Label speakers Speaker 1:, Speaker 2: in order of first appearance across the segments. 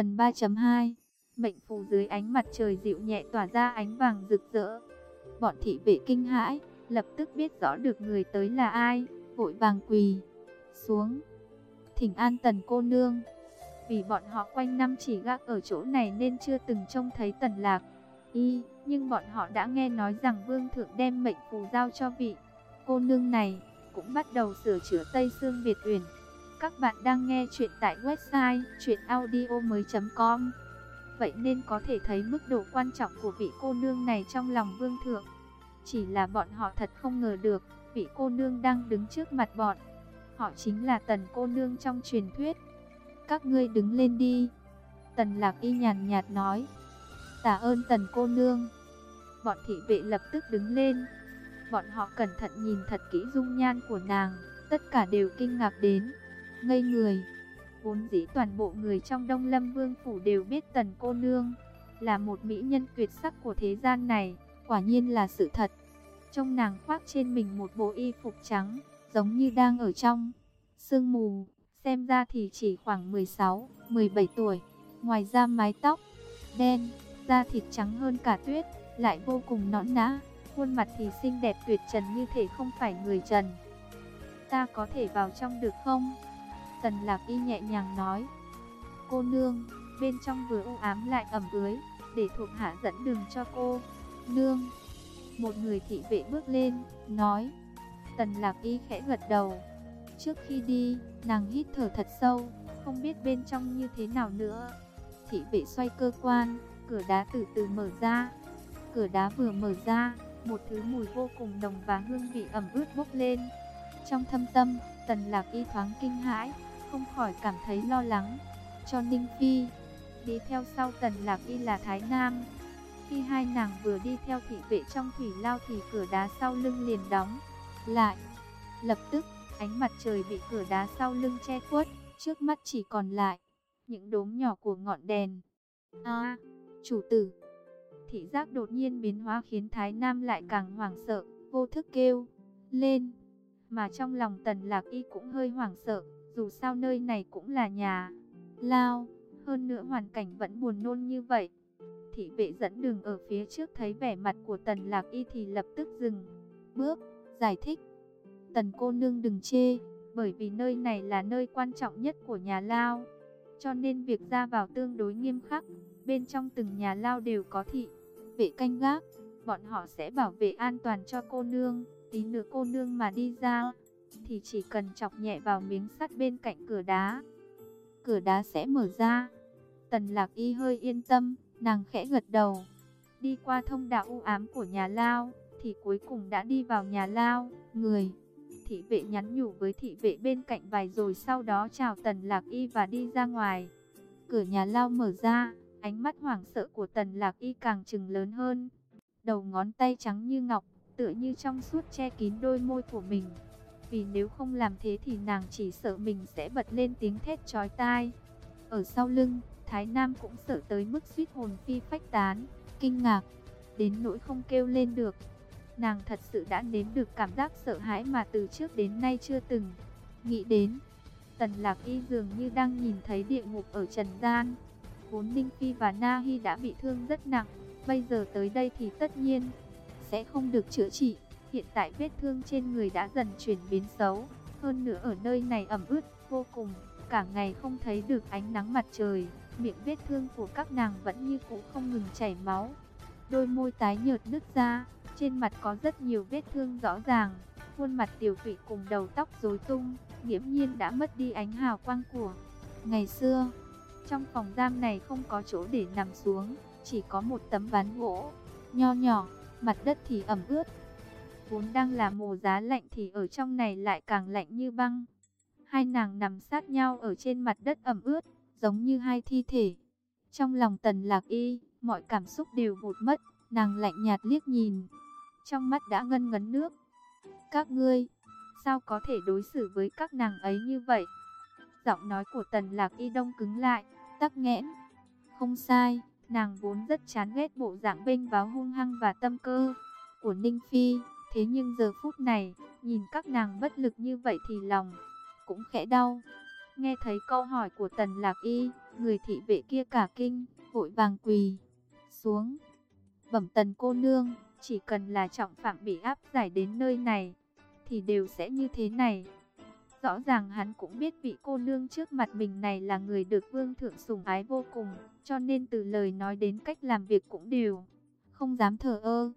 Speaker 1: Phần 3.2 Mệnh phù dưới ánh mặt trời dịu nhẹ tỏa ra ánh vàng rực rỡ. Bọn thị vệ kinh hãi, lập tức biết rõ được người tới là ai, vội vàng quỳ xuống. Thỉnh an tần cô nương. Vì bọn họ quanh năm chỉ gác ở chỗ này nên chưa từng trông thấy tần lạc. Y, nhưng bọn họ đã nghe nói rằng vương thượng đem mệnh phù giao cho vị cô nương này, cũng bắt đầu sửa chữa Tây Sương Việt Uyển. Các bạn đang nghe chuyện tại website chuyenaudio.com Vậy nên có thể thấy mức độ quan trọng của vị cô nương này trong lòng vương thượng. Chỉ là bọn họ thật không ngờ được, vị cô nương đang đứng trước mặt bọn. Họ chính là tần cô nương trong truyền thuyết. Các ngươi đứng lên đi. Tần lạc y nhàn nhạt nói. Tạ ơn tần cô nương. Bọn thị vệ lập tức đứng lên. Bọn họ cẩn thận nhìn thật kỹ dung nhan của nàng. Tất cả đều kinh ngạc đến. Ngây người. Vốn dĩ toàn bộ người trong Đông Lâm Vương Phủ đều biết tần cô nương. Là một mỹ nhân tuyệt sắc của thế gian này. Quả nhiên là sự thật. Trong nàng khoác trên mình một bộ y phục trắng. Giống như đang ở trong sương mù. Xem ra thì chỉ khoảng 16, 17 tuổi. Ngoài ra mái tóc đen, da thịt trắng hơn cả tuyết, lại vô cùng nõn nã. Khuôn mặt thì xinh đẹp tuyệt trần như thể không phải người trần. Ta có thể vào trong được không? Tần lạc y nhẹ nhàng nói. Cô nương, bên trong vừa u ám lại ẩm ưới, để thuộc hạ dẫn đường cho cô. Nương, một người thị vệ bước lên, nói. Tần lạc y khẽ gật đầu. Trước khi đi, nàng hít thở thật sâu, không biết bên trong như thế nào nữa. Thị vệ xoay cơ quan, cửa đá từ từ mở ra. Cửa đá vừa mở ra, một thứ mùi vô cùng nồng và hương vị ẩm ướt bốc lên. Trong thâm tâm, tần lạc y thoáng kinh hãi, không khỏi cảm thấy lo lắng. Cho Ninh Phi, đi theo sau tần lạc y là Thái Nam. Khi hai nàng vừa đi theo thị vệ trong thủy lao thì cửa đá sau lưng liền đóng lại. Lập tức, ánh mặt trời bị cửa đá sau lưng che khuất, trước mắt chỉ còn lại những đốm nhỏ của ngọn đèn. A, chủ tử. Thị giác đột nhiên biến hóa khiến Thái Nam lại càng hoảng sợ, vô thức kêu lên. Mà trong lòng Tần Lạc Y cũng hơi hoảng sợ, dù sao nơi này cũng là nhà lao, hơn nữa hoàn cảnh vẫn buồn nôn như vậy. Thị vệ dẫn đường ở phía trước thấy vẻ mặt của Tần Lạc Y thì lập tức dừng bước, giải thích. Tần cô nương đừng chê, bởi vì nơi này là nơi quan trọng nhất của nhà lao. Cho nên việc ra vào tương đối nghiêm khắc, bên trong từng nhà lao đều có thị, vệ canh gác. Bọn họ sẽ bảo vệ an toàn cho cô nương, tí nữa cô nương mà đi ra, thì chỉ cần chọc nhẹ vào miếng sắt bên cạnh cửa đá. Cửa đá sẽ mở ra. Tần lạc y hơi yên tâm, nàng khẽ gật đầu. Đi qua thông đạo u ám của nhà lao, thì cuối cùng đã đi vào nhà lao, người thị vệ nhắn nhủ với thị vệ bên cạnh vài rồi sau đó chào Tần Lạc Y và đi ra ngoài. Cửa nhà lao mở ra, ánh mắt hoảng sợ của Tần Lạc Y càng trừng lớn hơn. Đầu ngón tay trắng như ngọc, tựa như trong suốt che kín đôi môi của mình. Vì nếu không làm thế thì nàng chỉ sợ mình sẽ bật lên tiếng thét chói tai. Ở sau lưng, Thái Nam cũng sợ tới mức suýt hồn phi phách tán, kinh ngạc, đến nỗi không kêu lên được. Nàng thật sự đã nếm được cảm giác sợ hãi mà từ trước đến nay chưa từng nghĩ đến. Tần Lạc Y dường như đang nhìn thấy địa ngục ở trần gian. Vốn Ninh Phi và Na Hi đã bị thương rất nặng, bây giờ tới đây thì tất nhiên sẽ không được chữa trị. Hiện tại vết thương trên người đã dần chuyển biến xấu, hơn nữa ở nơi này ẩm ướt vô cùng, cả ngày không thấy được ánh nắng mặt trời, miệng vết thương của các nàng vẫn như cũ không ngừng chảy máu. Đôi môi tái nhợt nứt ra, trên mặt có rất nhiều vết thương rõ ràng, khuôn mặt tiểu tụy cùng đầu tóc rối tung, nghiễm nhiên đã mất đi ánh hào quang của ngày xưa. Trong phòng giam này không có chỗ để nằm xuống, chỉ có một tấm ván gỗ, nho nhỏ, mặt đất thì ẩm ướt. Vốn đang là mùa giá lạnh thì ở trong này lại càng lạnh như băng. Hai nàng nằm sát nhau ở trên mặt đất ẩm ướt, giống như hai thi thể. Trong lòng tần lạc y, mọi cảm xúc đều vụt mất, nàng lạnh nhạt liếc nhìn, trong mắt đã ngân ngấn nước. Các ngươi, sao có thể đối xử với các nàng ấy như vậy? Giọng nói của tần lạc y đông cứng lại, tắc nghẽn. Không sai, nàng vốn rất chán ghét bộ dạng bênh báo hung hăng và tâm cơ của Ninh Phi. Thế nhưng giờ phút này, nhìn các nàng bất lực như vậy thì lòng cũng khẽ đau. Nghe thấy câu hỏi của Tần Lạc Y, người thị vệ kia cả kinh, vội vàng quỳ xuống. Bẩm Tần cô nương, chỉ cần là trọng phạm bị áp giải đến nơi này, thì đều sẽ như thế này. Rõ ràng hắn cũng biết vị cô nương trước mặt mình này là người được vương thượng sủng ái vô cùng, cho nên từ lời nói đến cách làm việc cũng đều, không dám thờ ơ.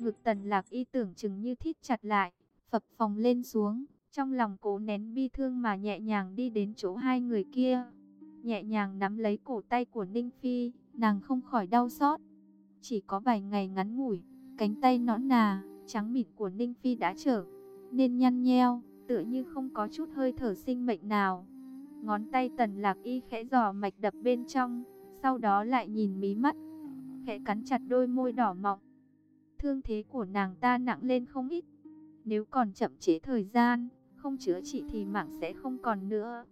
Speaker 1: Ngực tần lạc y tưởng chừng như thít chặt lại, phập phòng lên xuống, trong lòng cố nén bi thương mà nhẹ nhàng đi đến chỗ hai người kia. Nhẹ nhàng nắm lấy cổ tay của Ninh Phi, nàng không khỏi đau xót. Chỉ có vài ngày ngắn ngủi, cánh tay nõn nà, trắng mịn của Ninh Phi đã trở nên nhăn nheo, tựa như không có chút hơi thở sinh mệnh nào. Ngón tay tần lạc y khẽ dò mạch đập bên trong, sau đó lại nhìn mí mắt, khẽ cắn chặt đôi môi đỏ mọng. Thương thế của nàng ta nặng lên không ít, nếu còn chậm chế thời gian, không chữa trị thì mạng sẽ không còn nữa.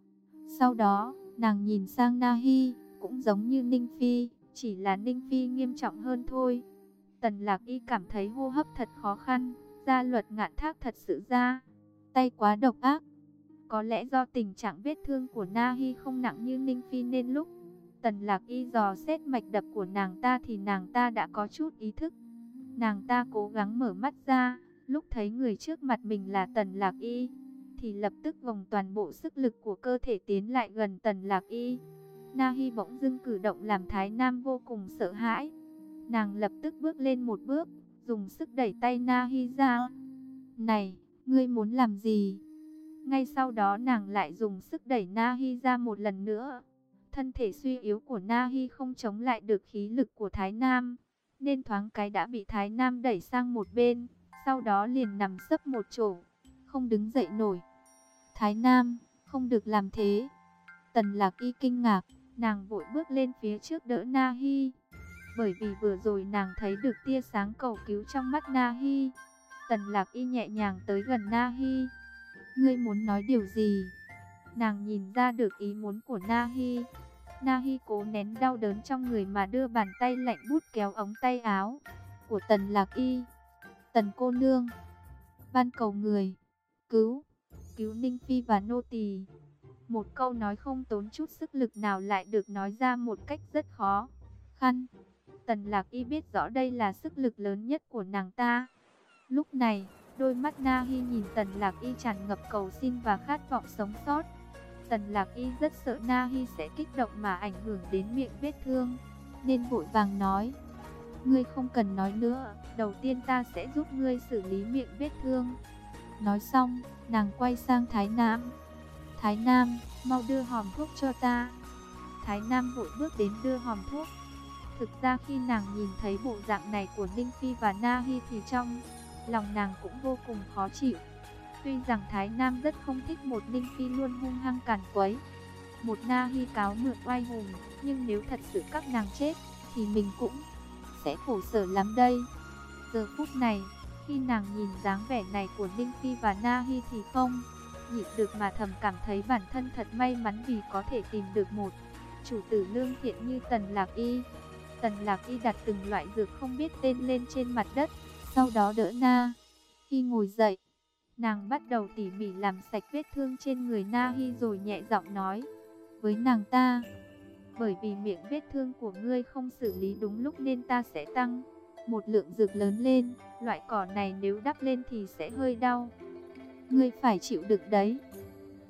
Speaker 1: Sau đó, nàng nhìn sang Nahi, cũng giống như Ninh Phi, chỉ là Ninh Phi nghiêm trọng hơn thôi. Tần Lạc Y cảm thấy hô hấp thật khó khăn, gia luật ngạn thác thật sự ra, tay quá độc ác. Có lẽ do tình trạng vết thương của Nahi không nặng như Ninh Phi nên lúc Tần Lạc Y dò xét mạch đập của nàng ta thì nàng ta đã có chút ý thức. Nàng ta cố gắng mở mắt ra, lúc thấy người trước mặt mình là Tần Lạc Y, thì lập tức vòng toàn bộ sức lực của cơ thể tiến lại gần Tần Lạc Y. Na Hi bỗng dưng cử động làm Thái Nam vô cùng sợ hãi. Nàng lập tức bước lên một bước, dùng sức đẩy tay Na Hi ra. Này, ngươi muốn làm gì? Ngay sau đó nàng lại dùng sức đẩy Na Hi ra một lần nữa. Thân thể suy yếu của Na Hi không chống lại được khí lực của Thái Nam, nên thoáng cái đã bị Thái Nam đẩy sang một bên, sau đó liền nằm sấp một chỗ, không đứng dậy nổi. Thái Nam, không được làm thế. Tần Lạc Y kinh ngạc, nàng vội bước lên phía trước đỡ Na Hi, Bởi vì vừa rồi nàng thấy được tia sáng cầu cứu trong mắt Na Hi. Tần Lạc Y nhẹ nhàng tới gần Na Hi, Ngươi muốn nói điều gì? Nàng nhìn ra được ý muốn của Na Hi. Nahi cố nén đau đớn trong người mà đưa bàn tay lạnh bút kéo ống tay áo của Tần Lạc Y. Tần cô nương, van cầu người, cứu, cứu Ninh Phi và Nô Tỳ. Một câu nói không tốn chút sức lực nào lại được nói ra một cách rất khó khăn. Tần Lạc Y biết rõ đây là sức lực lớn nhất của nàng ta. Lúc này, đôi mắt Na Hi nhìn Tần Lạc Y tràn ngập cầu xin và khát vọng sống sót. Tần Lạc Y rất sợ Na Hi sẽ kích động mà ảnh hưởng đến miệng vết thương, nên vội vàng nói: "Ngươi không cần nói nữa, đầu tiên ta sẽ giúp ngươi xử lý miệng vết thương." Nói xong, nàng quay sang Thái Nam. "Thái Nam, mau đưa hòm thuốc cho ta." Thái Nam vội bước đến đưa hòm thuốc. Thực ra khi nàng nhìn thấy bộ dạng này của Ninh Phi và Na Hi thì trong lòng nàng cũng vô cùng khó chịu. Tuy rằng Thái Nam rất không thích một Ninh Phi luôn hung hăng càn quấy, một Na Hi cáo mượn oai hùng, nhưng nếu thật sự các nàng chết, thì mình cũng sẽ khổ sở lắm đây. Giờ phút này, khi nàng nhìn dáng vẻ này của Ninh Phi và Na Hi thì không nhịn được mà thầm cảm thấy bản thân thật may mắn vì có thể tìm được một chủ tử lương thiện như Tần Lạc Y. Tần Lạc Y đặt từng loại dược không biết tên lên trên mặt đất, sau đó đỡ Na. Khi ngồi dậy, nàng bắt đầu tỉ mỉ làm sạch vết thương trên người Na Hi rồi nhẹ giọng nói với nàng ta. Bởi vì miệng vết thương của ngươi không xử lý đúng lúc nên ta sẽ tăng một lượng dược lớn lên. Loại cỏ này nếu đắp lên thì sẽ hơi đau. Ngươi phải chịu được đấy.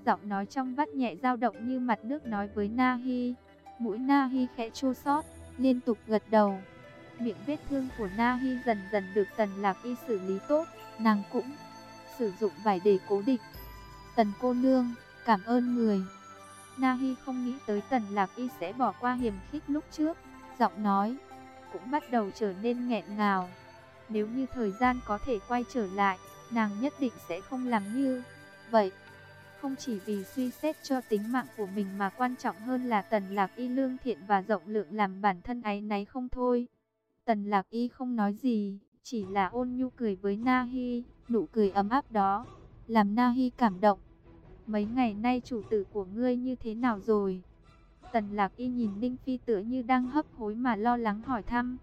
Speaker 1: Giọng nói trong vắt nhẹ dao động như mặt nước nói với Na Hi. Mũi Na Hi khẽ chua xót liên tục gật đầu. Miệng vết thương của Na Hi dần dần được Tần Lạc Y xử lý tốt, nàng cũng sử dụng vải để cố định. Tần cô nương, cảm ơn người. Na Hi không nghĩ tới Tần Lạc Y sẽ bỏ qua hiểm khích lúc trước, giọng nói cũng bắt đầu trở nên nghẹn ngào. Nếu như thời gian có thể quay trở lại, nàng nhất định sẽ không làm như vậy. Không chỉ vì suy xét cho tính mạng của mình mà quan trọng hơn là Tần Lạc Y lương thiện và rộng lượng làm bản thân ấy náy không thôi. Tần Lạc Y không nói gì, chỉ là ôn nhu cười với Na Hi, nụ cười ấm áp đó, làm Na Hi cảm động. Mấy ngày nay chủ tử của ngươi như thế nào rồi? Tần Lạc Y nhìn Ninh Phi tựa như đang hấp hối mà lo lắng hỏi thăm.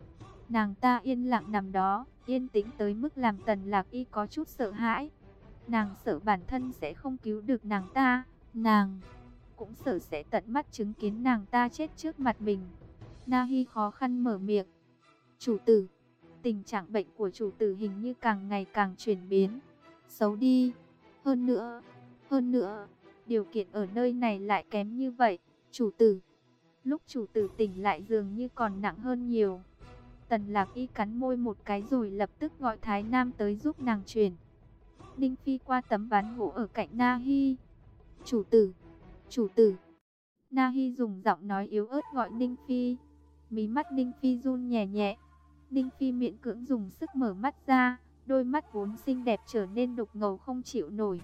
Speaker 1: Nàng ta yên lặng nằm đó, yên tĩnh tới mức làm Tần Lạc Y có chút sợ hãi. Nàng sợ bản thân sẽ không cứu được nàng ta. Nàng cũng sợ sẽ tận mắt chứng kiến nàng ta chết trước mặt mình. Nahi khó khăn mở miệng. Chủ tử, tình trạng bệnh của chủ tử hình như càng ngày càng chuyển biến, xấu đi. Hơn nữa, hơn nữa, điều kiện ở nơi này lại kém như vậy, chủ tử. Lúc chủ tử tỉnh lại dường như còn nặng hơn nhiều. Tần lạc y cắn môi một cái rồi lập tức gọi Thái Nam tới giúp nàng truyền. Ninh Phi qua tấm ván gỗ ở cạnh Na Hi. Chủ tử, chủ tử. Na Hi dùng giọng nói yếu ớt gọi Ninh Phi. Mí mắt Ninh Phi run nhẹ nhẹ. Ninh Phi miễn cưỡng dùng sức mở mắt ra. Đôi mắt vốn xinh đẹp trở nên đục ngầu không chịu nổi.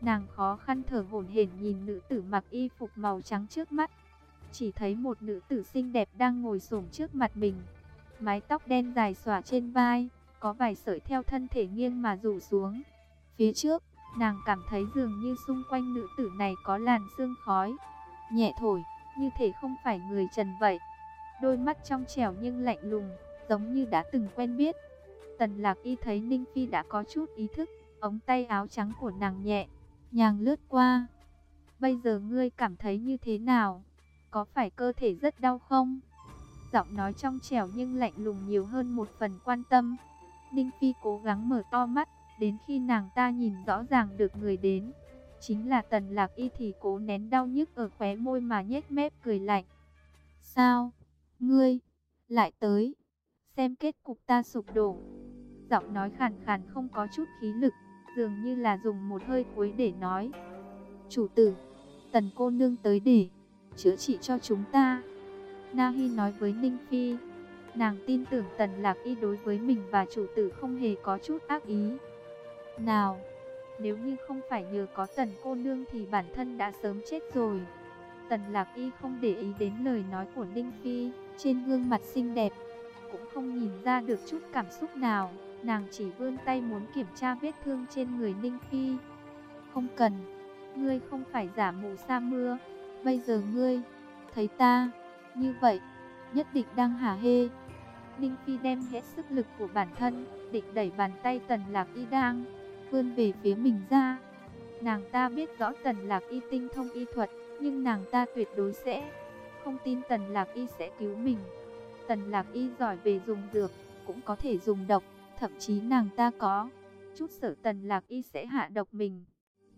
Speaker 1: Nàng khó khăn thở hổn hển nhìn nữ tử mặc y phục màu trắng trước mắt. Chỉ thấy một nữ tử xinh đẹp đang ngồi xổm trước mặt mình. Mái tóc đen dài xõa trên vai, có vài sợi theo thân thể nghiêng mà rủ xuống. Phía trước, nàng cảm thấy dường như xung quanh nữ tử này có làn sương khói. Nhẹ thổi, như thể không phải người trần vậy. Đôi mắt trong trẻo nhưng lạnh lùng, giống như đã từng quen biết. Tần lạc y thấy Ninh Phi đã có chút ý thức, ống tay áo trắng của nàng nhẹ, nhàng lướt qua. Bây giờ ngươi cảm thấy như thế nào? Có phải cơ thể rất đau không? Giọng nói trong trẻo nhưng lạnh lùng nhiều hơn một phần quan tâm. Ninh Phi cố gắng mở to mắt, đến khi nàng ta nhìn rõ ràng được người đến. Chính là tần lạc y thì cố nén đau nhức ở khóe môi mà nhếch mép cười lạnh. Sao? Ngươi? Lại tới? Xem kết cục ta sụp đổ. Giọng nói khàn khàn không có chút khí lực, dường như là dùng một hơi cuối để nói. Chủ tử, tần cô nương tới để chữa trị cho chúng ta. Nahi nói với Ninh Phi, nàng tin tưởng tần lạc y đối với mình và chủ tử không hề có chút ác ý. Nào, nếu như không phải nhờ có tần cô nương thì bản thân đã sớm chết rồi. Tần lạc y không để ý đến lời nói của Ninh Phi, trên gương mặt xinh đẹp, cũng không nhìn ra được chút cảm xúc nào. Nàng chỉ vươn tay muốn kiểm tra vết thương trên người Ninh Phi. Không cần, ngươi không phải giả mù sa mưa, bây giờ ngươi, thấy ta, như vậy, nhất định đang hả hê. Ninh Phi đem hết sức lực của bản thân, định đẩy bàn tay Tần Lạc Y đang vươn về phía mình ra. Nàng ta biết rõ Tần Lạc Y tinh thông y thuật, nhưng nàng ta tuyệt đối sẽ không tin Tần Lạc Y sẽ cứu mình. Tần Lạc Y giỏi về dùng dược, cũng có thể dùng độc, thậm chí nàng ta có chút sợ Tần Lạc Y sẽ hạ độc mình.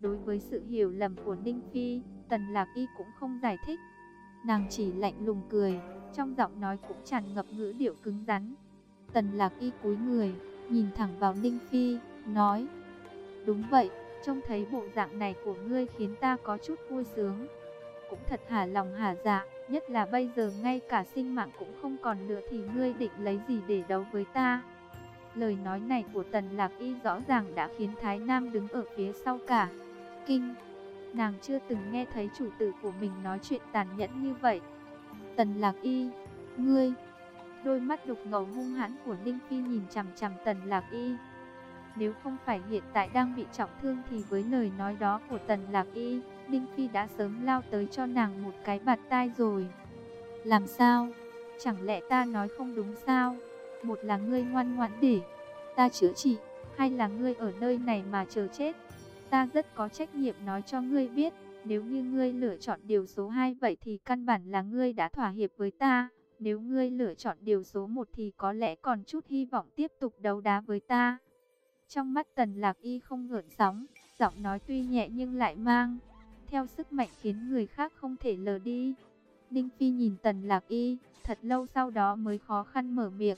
Speaker 1: Đối với sự hiểu lầm của Ninh Phi, Tần Lạc Y cũng không giải thích. Nàng chỉ lạnh lùng cười, trong giọng nói cũng tràn ngập ngữ điệu cứng rắn. Tần Lạc Y cúi người, nhìn thẳng vào Ninh Phi, nói: "Đúng vậy, trông thấy bộ dạng này của ngươi khiến ta có chút vui sướng, cũng thật hả lòng hả dạ, nhất là bây giờ ngay cả sinh mạng cũng không còn nữa thì ngươi định lấy gì để đấu với ta?" Lời nói này của Tần Lạc Y rõ ràng đã khiến Thái Nam đứng ở phía sau cả. Kinh, nàng chưa từng nghe thấy chủ tử của mình nói chuyện tàn nhẫn như vậy. Tần Lạc Y, ngươi, đôi mắt đục ngầu hung hãn của Ninh Phi nhìn chằm chằm Tần Lạc Y. Nếu không phải hiện tại đang bị trọng thương thì với lời nói đó của Tần Lạc Y, Đinh Phi đã sớm lao tới cho nàng một cái bạt tai rồi. Làm sao? Chẳng lẽ ta nói không đúng sao? Một là ngươi ngoan ngoãn để ta chữa trị, hay là ngươi ở nơi này mà chờ chết? Ta rất có trách nhiệm nói cho ngươi biết, nếu như ngươi lựa chọn điều số 2 vậy thì căn bản là ngươi đã thỏa hiệp với ta. Nếu ngươi lựa chọn điều số 1 thì có lẽ còn chút hy vọng tiếp tục đấu đá với ta. Trong mắt tần lạc y không ngợn sóng, giọng nói tuy nhẹ nhưng lại mang. Theo sức mạnh khiến người khác không thể lờ đi. Ninh Phi nhìn tần lạc y, thật lâu sau đó mới khó khăn mở miệng.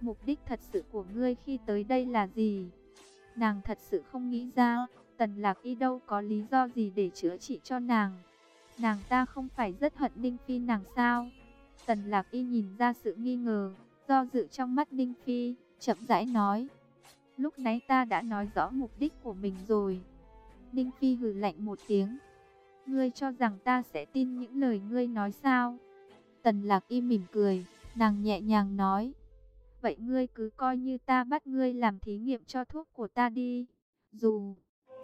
Speaker 1: Mục đích thật sự của ngươi khi tới đây là gì? Nàng thật sự không nghĩ ra, Tần Lạc Y đâu có lý do gì để chữa trị cho nàng. Nàng ta không phải rất hận Ninh Phi nàng sao? Tần Lạc Y nhìn ra sự nghi ngờ, do dự trong mắt Ninh Phi, chậm rãi nói. Lúc nãy ta đã nói rõ mục đích của mình rồi. Ninh Phi hừ lạnh một tiếng. Ngươi cho rằng ta sẽ tin những lời ngươi nói sao? Tần Lạc Y mỉm cười, nàng nhẹ nhàng nói. Vậy ngươi cứ coi như ta bắt ngươi làm thí nghiệm cho thuốc của ta đi. Dù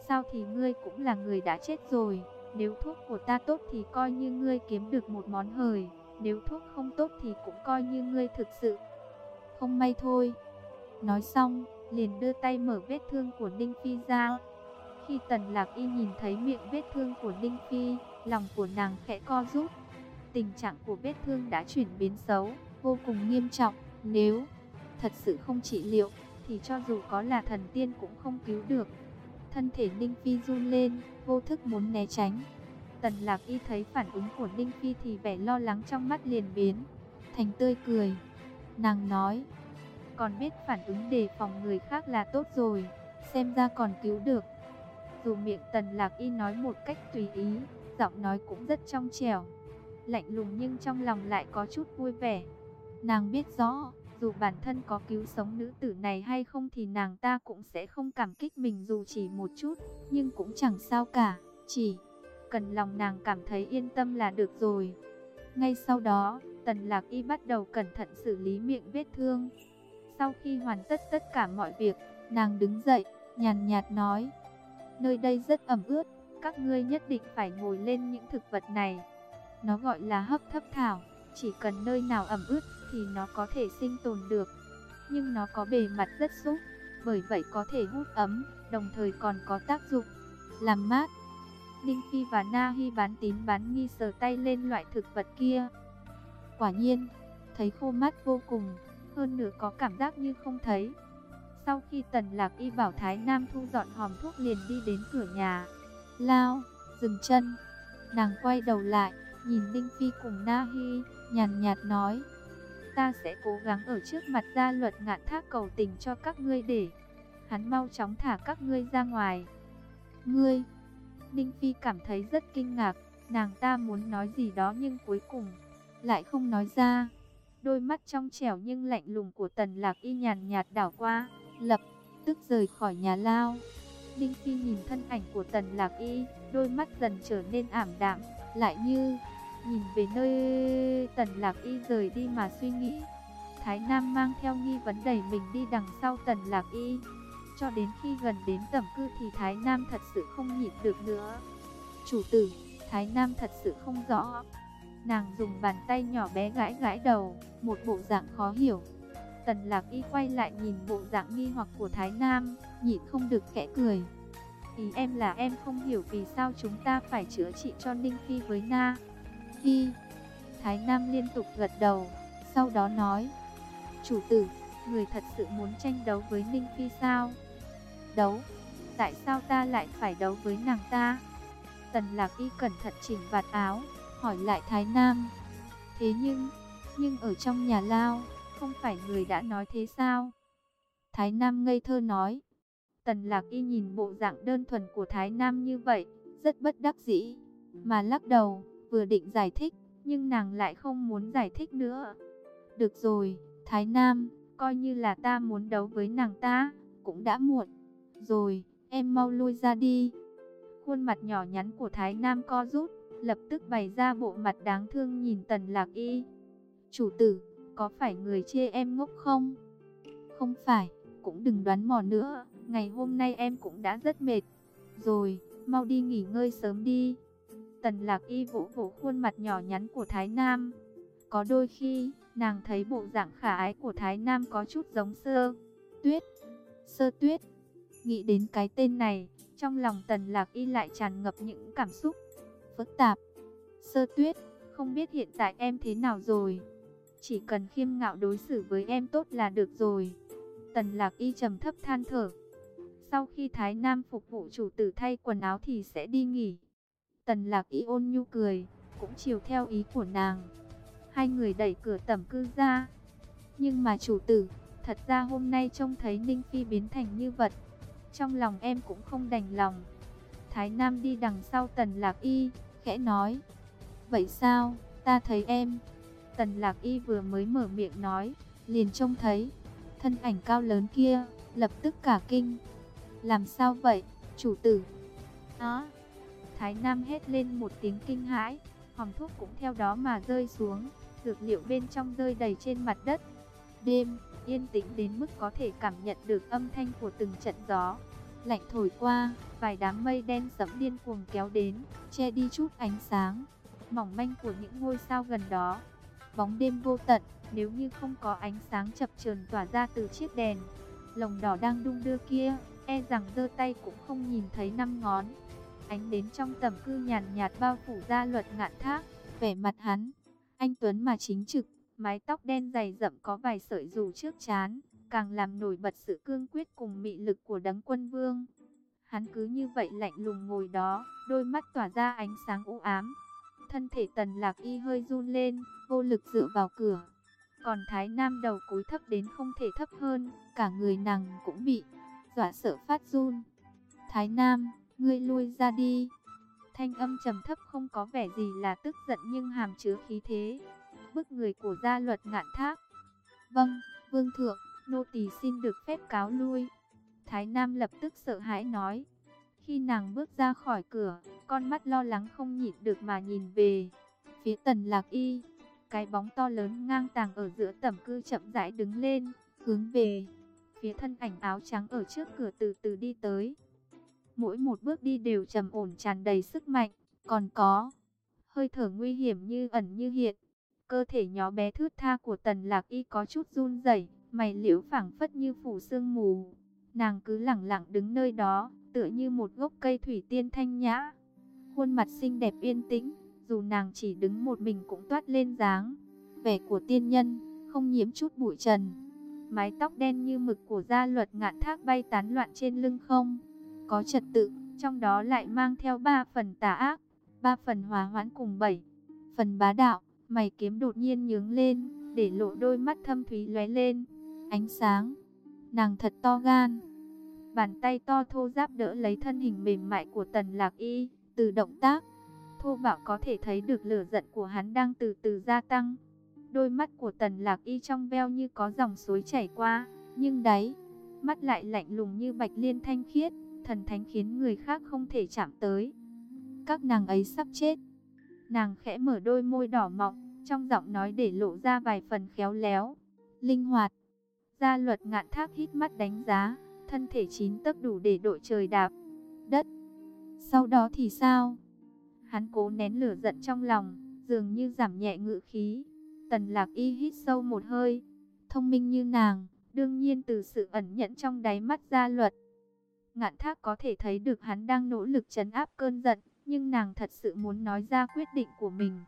Speaker 1: sao thì ngươi cũng là người đã chết rồi. Nếu thuốc của ta tốt thì coi như ngươi kiếm được một món hời. Nếu thuốc không tốt thì cũng coi như ngươi thực sự. Không may thôi. Nói xong, liền đưa tay mở vết thương của Ninh Phi ra. Khi Tần Lạc Y nhìn thấy miệng vết thương của Ninh Phi, Lòng của nàng khẽ co rút. Tình trạng của vết thương đã chuyển biến xấu, vô cùng nghiêm trọng. Nếu thật sự không trị liệu, thì cho dù có là thần tiên cũng không cứu được. Thân thể Ninh Phi run lên, vô thức muốn né tránh. Tần Lạc Y thấy phản ứng của Ninh Phi thì vẻ lo lắng trong mắt liền biến. Thành tươi cười. Nàng nói, còn biết phản ứng đề phòng người khác là tốt rồi, xem ra còn cứu được. Dù miệng Tần Lạc Y nói một cách tùy ý, giọng nói cũng rất trong trẻo, lạnh lùng nhưng trong lòng lại có chút vui vẻ. Nàng biết rõ, dù bản thân có cứu sống nữ tử này hay không thì nàng ta cũng sẽ không cảm kích mình dù chỉ một chút, nhưng cũng chẳng sao cả, chỉ cần lòng nàng cảm thấy yên tâm là được rồi. Ngay sau đó, Tần Lạc Y bắt đầu cẩn thận xử lý miệng vết thương. Sau khi hoàn tất tất cả mọi việc, nàng đứng dậy, nhàn nhạt nói, nơi đây rất ẩm ướt, các ngươi nhất định phải ngồi lên những thực vật này. Nó gọi là hấp thấp thảo, chỉ cần nơi nào ẩm ướt thì nó có thể sinh tồn được. Nhưng nó có bề mặt rất xúc, bởi vậy có thể hút ấm, đồng thời còn có tác dụng làm mát. Ninh Phi và Na Hi bán tín bán nghi sờ tay lên loại thực vật kia. Quả nhiên, thấy khô mắt vô cùng, hơn nữa có cảm giác như không thấy. Sau khi Tần Lạc Y bảo Thái Nam thu dọn hòm thuốc liền đi đến cửa nhà. Lao, dừng chân. Nàng quay đầu lại, nhìn Ninh Phi cùng Na Hi, nhàn nhạt nói. Ta sẽ cố gắng ở trước mặt gia luật ngạn thác cầu tình cho các ngươi để hắn mau chóng thả các ngươi ra ngoài. Ngươi, Ninh Phi cảm thấy rất kinh ngạc, nàng ta muốn nói gì đó nhưng cuối cùng lại không nói ra. Đôi mắt trong trẻo nhưng lạnh lùng của Tần Lạc Y nhàn nhạt đảo qua, lập tức rời khỏi nhà lao. Đinh Phi nhìn thân ảnh của Tần Lạc Y, đôi mắt dần trở nên ảm đạm, lại như nhìn về nơi Tần Lạc Y rời đi mà suy nghĩ. Thái Nam mang theo nghi vấn đẩy mình đi đằng sau Tần Lạc Y. Cho đến khi gần đến tẩm cư thì Thái Nam thật sự không nhịn được nữa. Chủ tử, Thái Nam thật sự không rõ. Nàng dùng bàn tay nhỏ bé gãi gãi đầu, một bộ dạng khó hiểu. Tần lạc y quay lại nhìn bộ dạng nghi hoặc của Thái Nam, nhịn không được kẽ cười. Ý em là em không hiểu vì sao chúng ta phải chữa trị cho Ninh Phi với Na. Phi. Thái Nam liên tục gật đầu, sau đó nói. Chủ tử, người thật sự muốn tranh đấu với Ninh Phi sao? Đấu? Tại sao ta lại phải đấu với nàng ta? Tần lạc y cẩn thận chỉnh vạt áo, hỏi lại Thái Nam. Thế nhưng, nhưng ở trong nhà lao, không phải người đã nói thế sao? Thái Nam ngây thơ nói. Tần Lạc Y nhìn bộ dạng đơn thuần của Thái Nam như vậy, rất bất đắc dĩ, mà lắc đầu, vừa định giải thích, nhưng nàng lại không muốn giải thích nữa. Được rồi, Thái Nam, coi như là ta muốn đấu với nàng ta, cũng đã muộn. Rồi, em mau lui ra đi. Khuôn mặt nhỏ nhắn của Thái Nam co rút, lập tức bày ra bộ mặt đáng thương nhìn Tần Lạc Y. Chủ tử, có phải người chê em ngốc không? Không phải, cũng đừng đoán mò nữa, ngày hôm nay em cũng đã rất mệt. Rồi, mau đi nghỉ ngơi sớm đi. Tần lạc y vỗ vỗ khuôn mặt nhỏ nhắn của Thái Nam. Có đôi khi, nàng thấy bộ dạng khả ái của Thái Nam có chút giống sơ. Tuyết, sơ tuyết. Nghĩ đến cái tên này, trong lòng tần lạc y lại tràn ngập những cảm xúc phức tạp. Sơ tuyết, không biết hiện tại em thế nào rồi? Chỉ cần khiêm ngạo đối xử với em tốt là được rồi. Tần lạc y trầm thấp than thở. Sau khi Thái Nam phục vụ chủ tử thay quần áo thì sẽ đi nghỉ. Tần lạc y ôn nhu cười, cũng chiều theo ý của nàng. Hai người đẩy cửa tẩm cư ra. Nhưng mà chủ tử, thật ra hôm nay trông thấy Ninh Phi biến thành như vật. Trong lòng em cũng không đành lòng. Thái Nam đi đằng sau tần lạc y, khẽ nói. Vậy sao, ta thấy em. Tần lạc y vừa mới mở miệng nói, liền trông thấy. Thân ảnh cao lớn kia, lập tức cả kinh. Làm sao vậy, chủ tử? Đó. Thái Nam hét lên một tiếng kinh hãi, hòm thuốc cũng theo đó mà rơi xuống, dược liệu bên trong rơi đầy trên mặt đất. Đêm, yên tĩnh đến mức có thể cảm nhận được âm thanh của từng trận gió. Lạnh thổi qua, vài đám mây đen sẫm điên cuồng kéo đến, che đi chút ánh sáng, mỏng manh của những ngôi sao gần đó. Bóng đêm vô tận, nếu như không có ánh sáng chập chờn tỏa ra từ chiếc đèn, lồng đỏ đang đung đưa kia, e rằng giơ tay cũng không nhìn thấy năm ngón. Ánh đến trong tầm cư nhàn nhạt bao phủ ra luật ngạn thác, vẻ mặt hắn. Anh Tuấn mà chính trực, mái tóc đen dày rậm có vài sợi rủ trước chán, càng làm nổi bật sự cương quyết cùng mị lực của đấng quân vương. Hắn cứ như vậy lạnh lùng ngồi đó, đôi mắt tỏa ra ánh sáng u ám. Thân thể tần lạc y hơi run lên, vô lực dựa vào cửa. Còn Thái Nam đầu cúi thấp đến không thể thấp hơn, cả người nàng cũng bị dọa sợ phát run. Thái Nam, ngươi lui ra đi. Thanh âm trầm thấp không có vẻ gì là tức giận nhưng hàm chứa khí thế. Bức người của gia luật ngạn thác. Vâng, vương thượng, nô tỳ xin được phép cáo lui. Thái Nam lập tức sợ hãi nói. Khi nàng bước ra khỏi cửa, con mắt lo lắng không nhịn được mà nhìn về phía tần lạc y. Cái bóng to lớn ngang tàng ở giữa tầm cư chậm rãi đứng lên, hướng về phía thân ảnh áo trắng ở trước cửa từ từ đi tới. Mỗi một bước đi đều trầm ổn tràn đầy sức mạnh, còn có hơi thở nguy hiểm như ẩn như hiện. Cơ thể nhỏ bé thướt tha của tần lạc y có chút run rẩy, mày liễu phảng phất như phủ sương mù. Nàng cứ lặng lặng đứng nơi đó, tựa như một gốc cây thủy tiên thanh nhã. Khuôn mặt xinh đẹp yên tĩnh, dù nàng chỉ đứng một mình cũng toát lên dáng. Vẻ của tiên nhân, không nhiễm chút bụi trần. Mái tóc đen như mực của gia luật ngạn thác bay tán loạn trên lưng không. Có trật tự, trong đó lại mang theo ba phần tà ác, ba phần hòa hoãn cùng bảy. Phần bá đạo, mày kiếm đột nhiên nhướng lên, để lộ đôi mắt thâm thúy lóe lên. Ánh sáng, nàng thật to gan. Bàn tay to thô giáp đỡ lấy thân hình mềm mại của tần lạc y, từ động tác. Thô bạo có thể thấy được lửa giận của hắn đang từ từ gia tăng. Đôi mắt của tần lạc y trong veo như có dòng suối chảy qua, nhưng đáy, mắt lại lạnh lùng như bạch liên thanh khiết, thần thánh khiến người khác không thể chạm tới. Các nàng ấy sắp chết. Nàng khẽ mở đôi môi đỏ mọng, trong giọng nói để lộ ra vài phần khéo léo, linh hoạt. Gia luật ngạn thác hít mắt đánh giá, thân thể chín tấc đủ để đội trời đạp đất. Sau đó thì sao? Hắn cố nén lửa giận trong lòng, dường như giảm nhẹ ngự khí. Tần lạc y hít sâu một hơi, thông minh như nàng, đương nhiên từ sự ẩn nhẫn trong đáy mắt gia luật. Ngạn thác có thể thấy được hắn đang nỗ lực trấn áp cơn giận, nhưng nàng thật sự muốn nói ra quyết định của mình.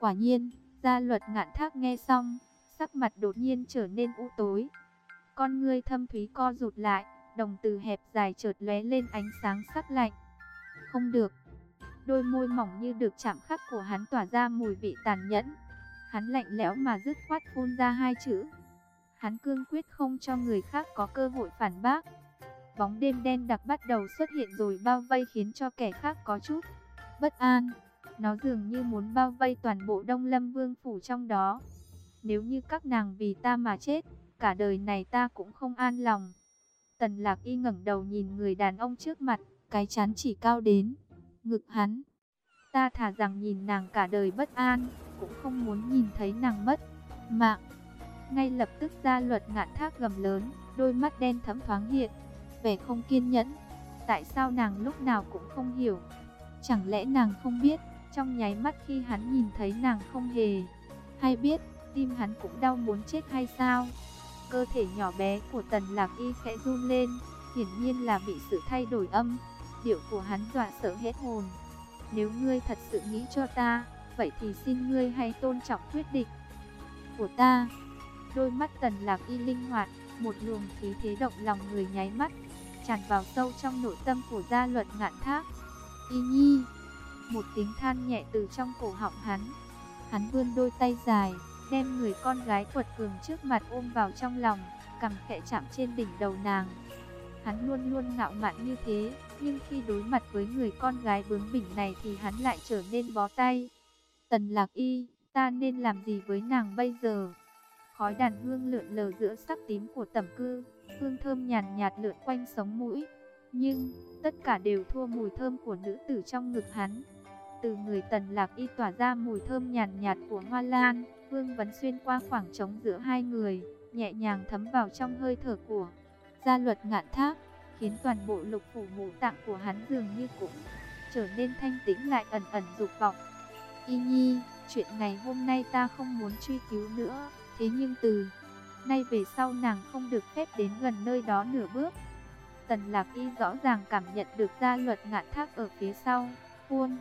Speaker 1: Quả nhiên, gia luật ngạn thác nghe xong, sắc mặt đột nhiên trở nên u tối. Con ngươi thâm thúy co rụt lại, đồng từ hẹp dài chợt lóe lên ánh sáng sắc lạnh. Không được. Đôi môi mỏng như được chạm khắc của hắn tỏa ra mùi vị tàn nhẫn. Hắn lạnh lẽo mà dứt khoát phun ra hai chữ. Hắn cương quyết không cho người khác có cơ hội phản bác. Bóng đêm đen đặc bắt đầu xuất hiện rồi bao vây khiến cho kẻ khác có chút bất an. Nó dường như muốn bao vây toàn bộ Đông Lâm Vương phủ trong đó. Nếu như các nàng vì ta mà chết, cả đời này ta cũng không an lòng. Tần lạc y ngẩng đầu nhìn người đàn ông trước mặt, cái chán chỉ cao đến, ngực hắn. Ta thả rằng nhìn nàng cả đời bất an, cũng không muốn nhìn thấy nàng mất, mạng. Ngay lập tức ra luật ngạn thác gầm lớn, đôi mắt đen thấm thoáng hiện, vẻ không kiên nhẫn. Tại sao nàng lúc nào cũng không hiểu? Chẳng lẽ nàng không biết, trong nháy mắt khi hắn nhìn thấy nàng không hề, hay biết, tim hắn cũng đau muốn chết hay sao? Cơ thể nhỏ bé của Tần Lạc Y khẽ run lên, hiển nhiên là bị sự thay đổi âm. Điệu của hắn dọa sợ hết hồn. Nếu ngươi thật sự nghĩ cho ta, vậy thì xin ngươi hãy tôn trọng quyết định của ta. Đôi mắt Tần Lạc Y linh hoạt, một luồng khí thế động lòng người nháy mắt, tràn vào sâu trong nội tâm của gia luật ngạn thác. Y nhi, một tiếng than nhẹ từ trong cổ họng hắn. Hắn vươn đôi tay dài, đem người con gái quật cường trước mặt ôm vào trong lòng, cằm khẽ chạm trên đỉnh đầu nàng. Hắn luôn luôn ngạo mạn như thế, nhưng khi đối mặt với người con gái bướng bỉnh này thì hắn lại trở nên bó tay. Tần lạc y, ta nên làm gì với nàng bây giờ? Khói đàn hương lượn lờ giữa sắc tím của tẩm cư, hương thơm nhàn nhạt lượn quanh sống mũi. Nhưng, tất cả đều thua mùi thơm của nữ tử trong ngực hắn. Từ người tần lạc y tỏa ra mùi thơm nhàn nhạt của hoa lan, Vương Vấn xuyên qua khoảng trống giữa hai người, nhẹ nhàng thấm vào trong hơi thở của gia luật ngạn tháp, khiến toàn bộ lục phủ ngũ tạng của hắn dường như cũng trở nên thanh tĩnh lại ẩn ẩn dục vọng. Y Nhi, chuyện ngày hôm nay ta không muốn truy cứu nữa, thế nhưng từ nay về sau nàng không được phép đến gần nơi đó nửa bước. Tần Lạc Y rõ ràng cảm nhận được gia luật ngạn thác ở phía sau, khuôn,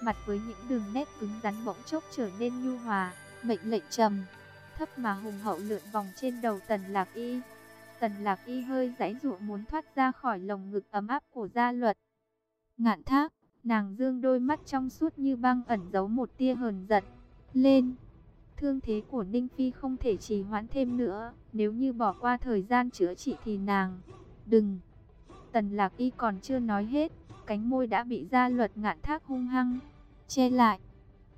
Speaker 1: mặt với những đường nét cứng rắn bỗng chốc trở nên nhu hòa, mệnh lệnh trầm, thấp mà hùng hậu lượn vòng trên đầu Tần Lạc Y. Tần Lạc Y hơi giãy giụa muốn thoát ra khỏi lồng ngực ấm áp của gia luật. Ngạn thác, nàng dương đôi mắt trong suốt như băng ẩn giấu một tia hờn giận. Lên! Thương thế của Ninh Phi không thể trì hoãn thêm nữa, nếu như bỏ qua thời gian chữa trị thì nàng... Đừng! Tần Lạc Y còn chưa nói hết, cánh môi đã bị gia luật ngạn thác hung hăng, che lại.